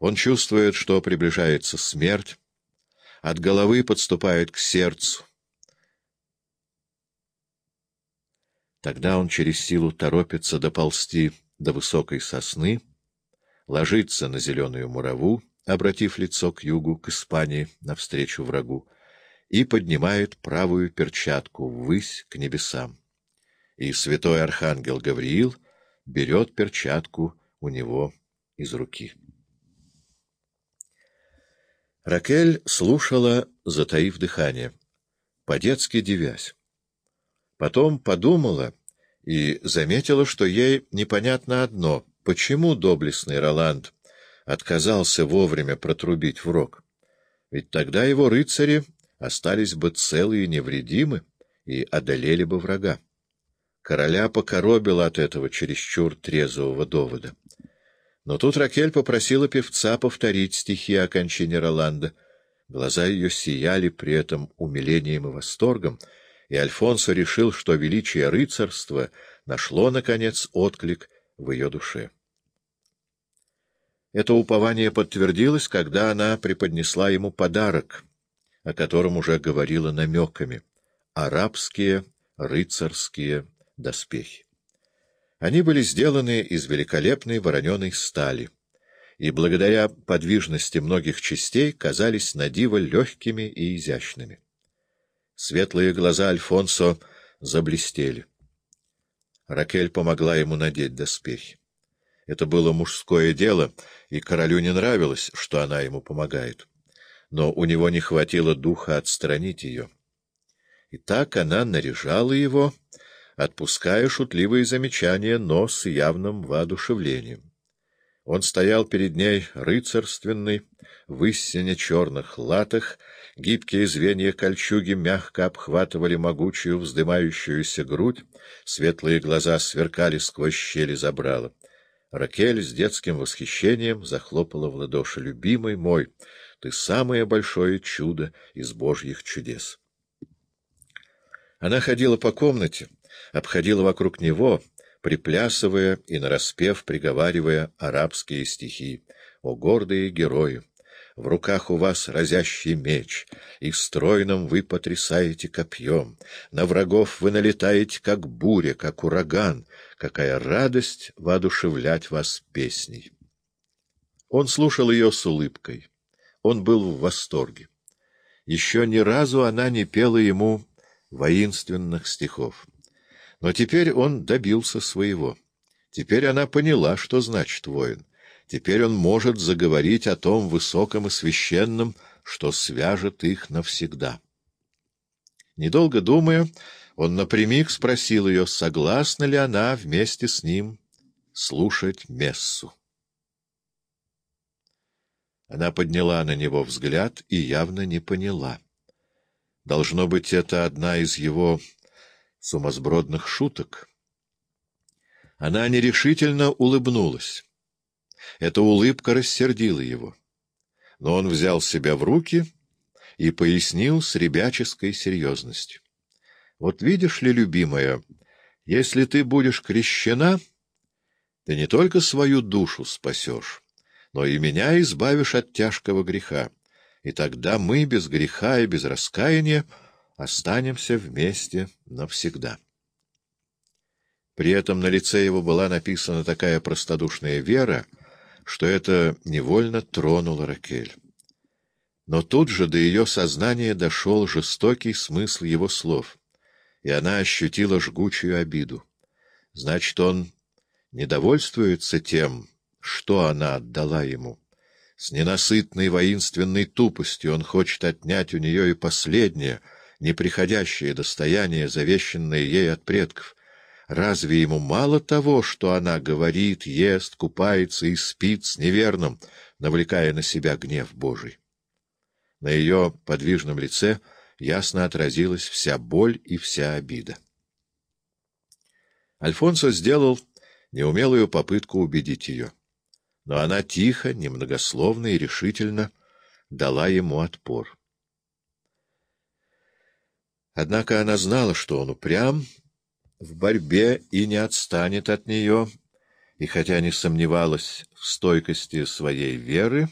Он чувствует, что приближается смерть, от головы подступает к сердцу. Тогда он через силу торопится доползти до высокой сосны, ложится на зеленую мураву, обратив лицо к югу, к Испании, навстречу врагу, и поднимает правую перчатку ввысь к небесам. И святой архангел Гавриил берет перчатку у него из руки. Ракель слушала, затаив дыхание, по-детски девясь. Потом подумала и заметила, что ей непонятно одно — почему доблестный Роланд отказался вовремя протрубить в рог? Ведь тогда его рыцари остались бы целы и невредимы и одолели бы врага. Короля покоробил от этого чересчур трезвого довода. Но тут Ракель попросила певца повторить стихи о кончине Роланда. Глаза ее сияли при этом умилением и восторгом, и Альфонсо решил, что величие рыцарства нашло, наконец, отклик в ее душе. Это упование подтвердилось, когда она преподнесла ему подарок, о котором уже говорила намеками — арабские рыцарские доспехи. Они были сделаны из великолепной вороненой стали, и благодаря подвижности многих частей казались на диво легкими и изящными. Светлые глаза Альфонсо заблестели. Ракель помогла ему надеть доспехи. Это было мужское дело, и королю не нравилось, что она ему помогает. Но у него не хватило духа отстранить ее. И так она наряжала его отпуская шутливые замечания, но с явным воодушевлением. Он стоял перед ней рыцарственный, в истине черных латах, гибкие звенья кольчуги мягко обхватывали могучую вздымающуюся грудь, светлые глаза сверкали сквозь щели забрала. Ракель с детским восхищением захлопала в ладоши. «Любимый мой, ты самое большое чудо из божьих чудес!» Она ходила по комнате, обходила вокруг него, приплясывая и нараспев приговаривая арабские стихи. «О, гордые герои! В руках у вас разящий меч, и стройным вы потрясаете копьем. На врагов вы налетаете, как буря, как ураган. Какая радость воодушевлять вас песней!» Он слушал ее с улыбкой. Он был в восторге. Еще ни разу она не пела ему воинственных стихов. Но теперь он добился своего. Теперь она поняла, что значит воин. Теперь он может заговорить о том высоком и священном, что свяжет их навсегда. Недолго думая, он напрямик спросил ее, согласна ли она вместе с ним слушать мессу. Она подняла на него взгляд и явно не поняла. Должно быть, это одна из его сумасбродных шуток. Она нерешительно улыбнулась. Эта улыбка рассердила его. Но он взял себя в руки и пояснил с ребяческой серьезностью. «Вот видишь ли, любимая, если ты будешь крещена, ты не только свою душу спасешь, но и меня избавишь от тяжкого греха, и тогда мы без греха и без раскаяния останемся вместе навсегда. При этом на лице его была написана такая простодушная вера, что это невольно тронуло Ракель. Но тут же до ее сознания дошел жестокий смысл его слов, и она ощутила жгучую обиду. Значит, он недовольствуется тем, что она отдала ему. С ненасытной воинственной тупостью он хочет отнять у нее и последнее — неприходящее достояние, завещанное ей от предков. Разве ему мало того, что она говорит, ест, купается и спит с неверным, навлекая на себя гнев Божий? На ее подвижном лице ясно отразилась вся боль и вся обида. Альфонсо сделал неумелую попытку убедить ее. Но она тихо, немногословно и решительно дала ему отпор. Однако она знала, что он упрям в борьбе и не отстанет от нее, и хотя не сомневалась в стойкости своей веры,